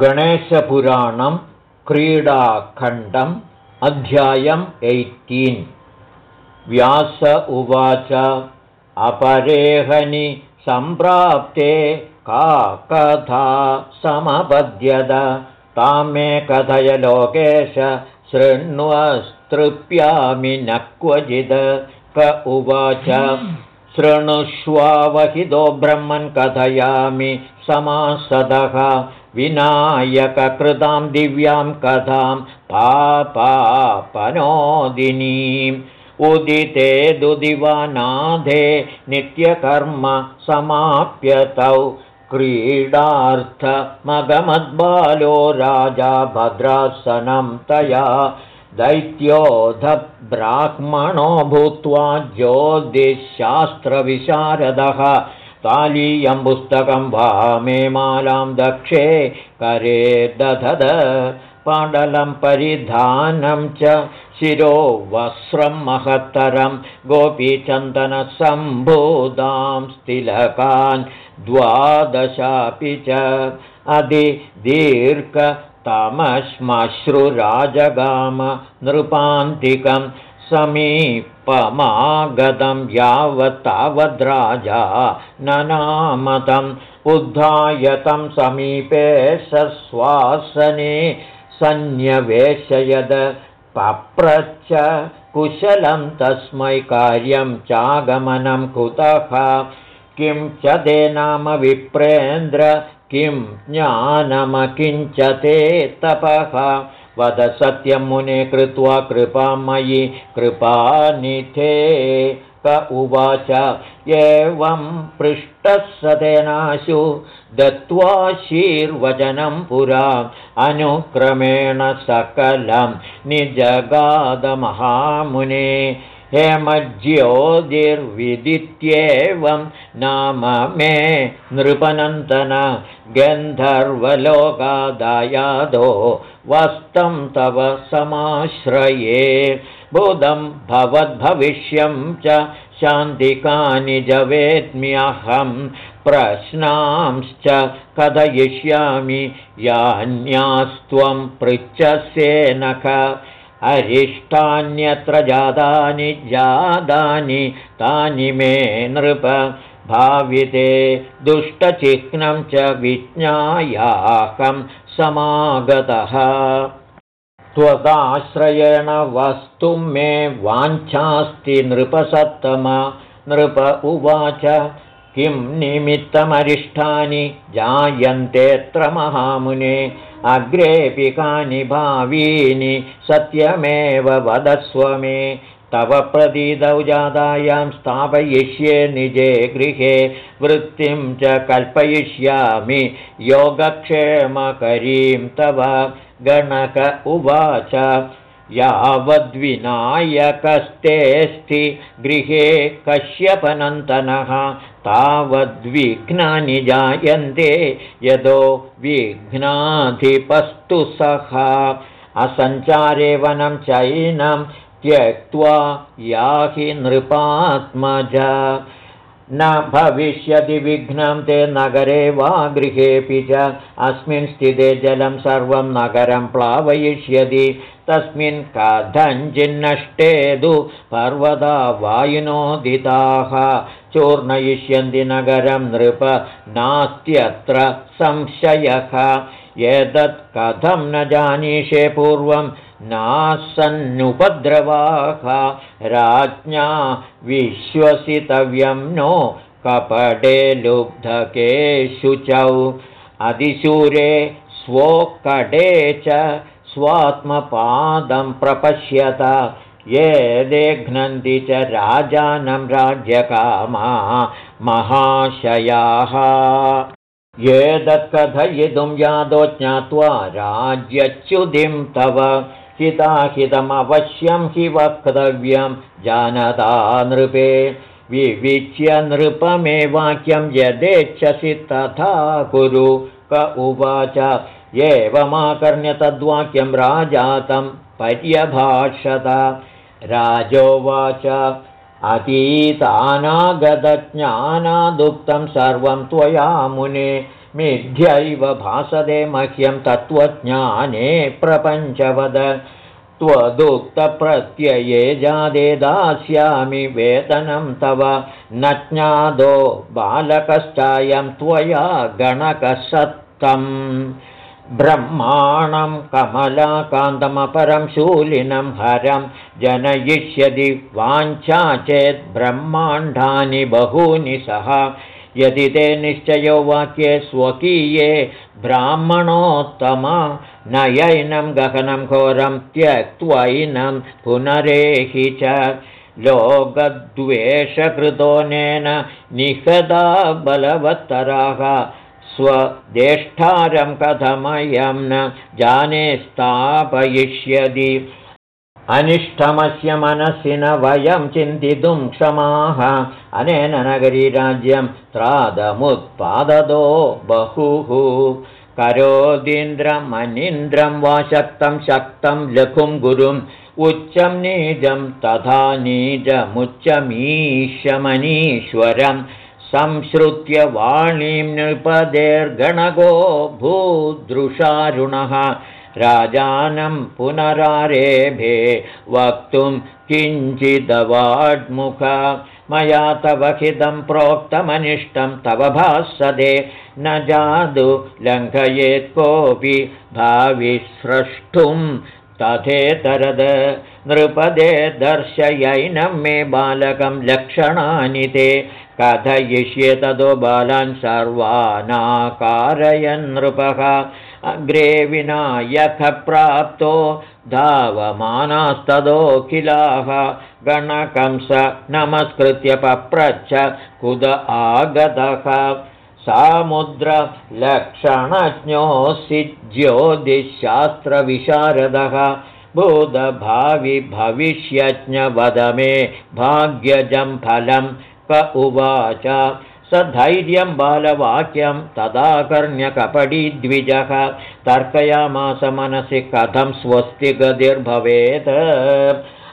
गणेशपुराणं क्रीडाखण्डम् अध्यायम् एय्टीन्। व्यास उवाच अपरेहनि सम्प्राप्ते का कथा समपद्यत? तां मे कथय लोकेश शृण्वस्तृप्यामि न क्वचिद्। क उवाच शृणुष्वावहितो ब्रह्मन् कथयामि समासदः विनायककृतां दिव्यां कथां पापापनोदिनीम् उदिते दुदिवानाधे नित्यकर्म समाप्यतौ। क्रीडार्थमगमद्बालो राजा भद्रासनं तया। दैत्योधब्राह्मणो भूत्वा ज्योतिशास्त्रविशारदः तालीयं पुस्तकं वा मे मालां दक्षे करे दधद। पाडलं परिधानं च शिरो वस्त्रं महत्तरं। गोपीचन्दनसम्भूतां स्तिलकान् द्वादशापि च अधिदीर्घतमश्मश्रुराजगाम नृपान्तिकं समीपमागतं यावत्तावद्राजा ननामतम् उद्धायतं समीपे सश्वासने सन्न्यवेशयद पप्रच्च कुशलं तस्मै कार्यं चागमनं कुतः? किं च ते नाम विप्रेन्द्र किं ज्ञानमकिञ्च ते तपः वद सत्यं मुने कृत्वा कृपां मयि कृपानिथे क उवाच एवं पृष्टः सतेनाशु दत्त्वाशीर्वचनं पुरा। अनुक्रमेण सकलं निजगादमहामुने हेमज्योतिर्विदित्येवं नाम मे नृपनन्तन गन्धर्वलोकादायादो वस्तं तव समाश्रये। बुधं भवद्भविष्यं च शान्तिकानि जवेद्म्यहं प्रश्नांश्च कथयिष्यामि यान्यास्त्वं पृच्छसेनख अरिष्टान्यत्र जातानि जातानि तानि मे नृप भाविते। दुष्टचिह्नं च विज्ञायाहं समागतः। त्वदाश्रयेण वस्तु मे वाञ्छास्ति नृपसत्तमा। नृप उवाच किं निमित्तमरिष्ठानि जायन्तेऽत्र महामुने अग्रेऽपि कानि भावीनि सत्यमेव वदस्व मे। तव प्रदीदौ जातायां स्थापयिष्ये निजे गृहे वृत्तिं च कल्पयिष्यामि। योगक्षेमकरीं तव गणक उवाच यावद्विनायकस्तेऽस्ति गृहे कश्यपनन्तनः तावद्विघ्नानि जायन्ते यदो विघ्नाधिपस्तु सः। असञ्चारे वनं चैनं त्यक्त्वा याहि नृपात्मज। न भविष्यति विघ्नं ते नगरे वा गृहेऽपि च। अस्मिन् स्थिते जलं सर्वं नगरं प्लावयिष्यति तस्मिन् कथञ्चिन्नष्टेदु पर्वता वायुनोदिताः। चूर्णयिष्यन्ति नगरं नृप नास्त्यत्र संशयः। एतत् कथं न जानीषे पूर्वं नासन्नुपद्रवाः। राज्ञा विश्वसितव्यं नो कपटे लुब्धकेषु च। अधिशूरे स्वोकटे च स्वात्मपादं प्रपश्यत ये देघ्नन्ति च राजानं राज्यकामा महाशयाः। ये तत्कथयितुं यादो ज्ञात्वा राज्यच्युतिं तव हिताहितमवश्यं हि वक्तव्यं जानता नृपे। विविच्य नृपमे वाक्यं यदेच्छसि तथा कुरु क उवाच एवमाकर्ण्य तद्वाक्यं राजातं पर्यभाषत। राजोवाच अतीतानागतज्ञानादुक्तं सर्वं त्वया मुने मिथ्यैव भासते मह्यं तत्त्वज्ञाने प्रपञ्चवद। त्वदुक्तप्रत्यये जादे दास्यामि वेतनं तव। न ज्ञादो बालकश्चायं त्वया गणकसत्तम् ब्रह्माणं कमलाकान्तमपरं शूलिनं हरं जनयिष्यति वाञ्छा चेत् ब्रह्माण्डानि बहूनि सह। यदि ते निश्चयो वाक्ये स्वकीये ब्राह्मणोत्तम नयैनं गहनं घोरं त्यक्त्वैनं पुनरेहि च लोकद्वेषकृतोनेन निषदा बलवत्तराः स्वदेष्ठारं कथमयं न जाने स्थापयिष्यति। अनिष्टमस्य मनसि न वयं चिन्तितुं क्षमाः। अनेन नगरीराज्यं त्रादमुत्पाददो बहुः। करोदीन्द्रमनीन्द्रं वा शक्तं शक्तं लघुं गुरुम्। उच्चं नीजं तथा नीजमुच्चमीशमनीश्वरम् संश्रुत्य वाणीं नृपदेर्गणगो भूदृशारुणः राजानं पुनरारेभे वक्तुं किञ्चिदवाड्मुख मया तव हितं प्रोक्तमनिष्टं तव भासदे न जादु लङ्घयेत् कोऽपि भाविस्रष्टुं तथेतरद। नृपदे दर्शयैनं मे बालकं लक्षणानि ते कथयिष्ये ततो बालान् सर्वानाकारयन् नृपः। अग्रे विनायकप्राप्तो धावमानास्तदोखिलाः गणकंस नमस्कृत्य पप्रच्छ कुद आगतः। सामुद्रलक्षणज्ञोऽसि ज्योतिशास्त्रविशारदः भूतभाविभविष्यज्ञवद मे भाग्यजं फलम् क उवाच। स धैर्यं बालवाक्यं तदाकर्ण्यकपडीद्विजः तर्कयामास मनसि कथं स्वस्ति गतिर्भवेत्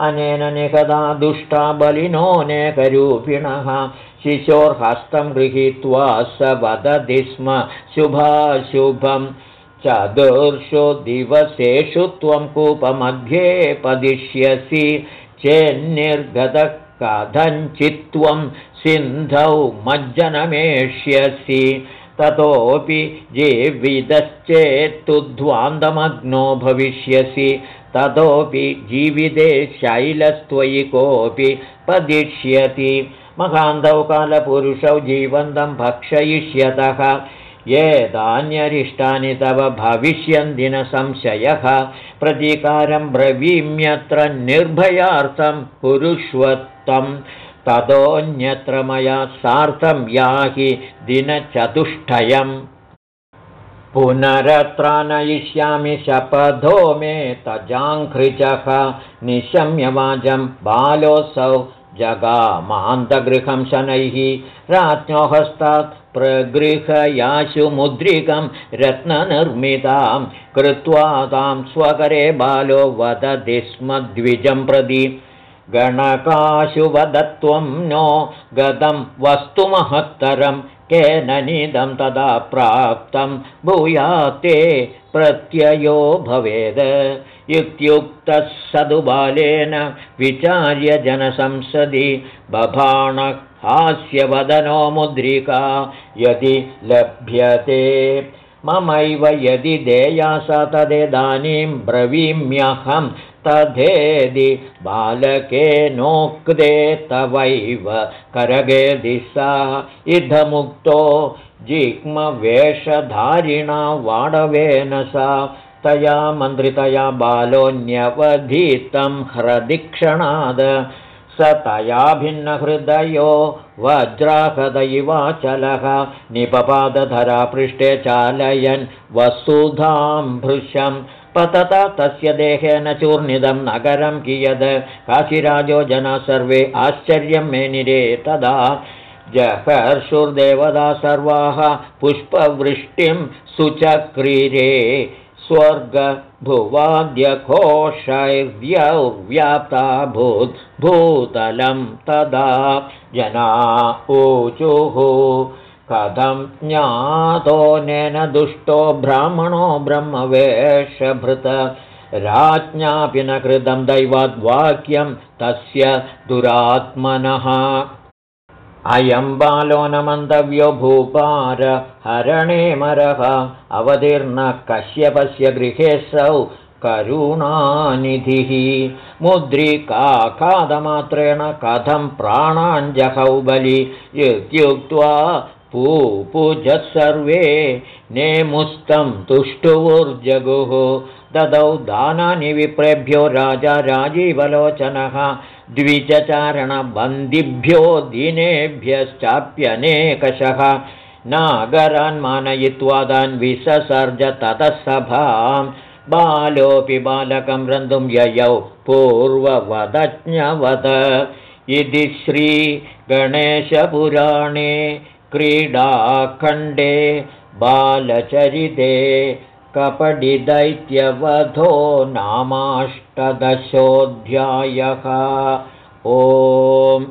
अनेन निकदा दुष्टा बलिनोऽनेकरूपिणः शिशोर्हस्तं गृहीत्वा स वदति स्म। शुभाशुभं चतुर्षु दिवसेषु त्वं कूपमध्ये पदिष्यसि। चेन्निर्गतः कथञ्चित्त्वं सिन्धौ मज्जनमेष्यसि। ततोऽपि जीवितश्चेत्तुध्वान्तमग्नो भविष्यसि। ततोऽपि जीविते शैलस्त्वयि कोऽपि पदिष्यति। महान्तौ कालपुरुषौ जीवन्तं भक्षयिष्यतः ये धान्यरिष्टानि तव भविष्यन्ति न संशयः प्रतीकारं ब्रवीम्यत्र निर्भयार्थं कुरुष्वत्तं ततोऽन्यत्र मया सार्थं याहि दिनचतुष्टयम् पुनरत्र नयिष्यामि शपथो मे तजाङ्घ्रिजः निशम्यवाजं बालोऽसौ जगामान्तगृहं शनैः राज्ञो हस्तात् प्रगृहयाशु मुद्रिकं रत्ननिर्मितां कृत्वा तां स्वकरे बालो वदति स्म द्विजं प्रति। गणकाशु वदत्वं नो गतं वस्तुमहत्तरं केन निदं तदा प्राप्तं भूयाते प्रत्ययो भवेद्। इत्युक्तः सदुबालेन विचार्य जनसंसदि बभाण हास्यवदनो मुद्रिका यदि लभ्यते। ममैव यदि देया स तदेदानीं ब्रवीम्यहं तथेदि बालकेनोक्ते तवैव करगे सा। इदमुक्तो जिह्मवेषधारिणा वाडवेन सा। तया मन्त्रितया बालोऽन्यवधीतं ह्रदिक्षणाद स तया भिन्नहृदयो वज्राहदयिवाचलः निपपादधरा पृष्ठे चालयन् वसुधां भृशं पतत तस्य देहेन चूर्णिदं नगरं कियद्? काशिराजो जना सर्वे आश्चर्यं मेनिरे तदा जहर्षुर्देवदा सर्वाः पुष्पवृष्टिं सुचक्रीरे स्वर्गभुवाद्यघोषैर्व्यव्याप्ता भूत् भूतलं तदा जना ऊचुः। कथं ज्ञातोऽनेन दुष्टो ब्राह्मणो ब्रह्मवेषभृत राज्ञापि न कृतं दैवाद्वाक्यं तस्य दुरात्मनः अयं बालो न मन्तव्यो भूपार हरणे मरः अवतीर्णः कश्यपस्य गृहेऽसौ करुणानिधिः। मुद्रिकाखादमात्रेण कथं प्राणाञ्जहौ बलि इत्युक्त्वा पूपुजः सर्वे नेमुस्तं तुष्टुवुर्जगुः। ददौ दानानि विप्रेभ्यो राजा राजीवलोचनः। द्विजचारणबन्दिभ्यो दिनेभ्यश्चाप्यनेकशः। नागरान् मानयित्वा तान् विससर्ज ततः सभां बालोऽपि बालकं रन्तुं ययौ पूर्ववदज्ञवद। इति श्रीगणेशपुराणे क्रीडाखण्डे बालचरिते कपडिदैत्यवधो नामाष्टदशोऽध्यायः। ओम्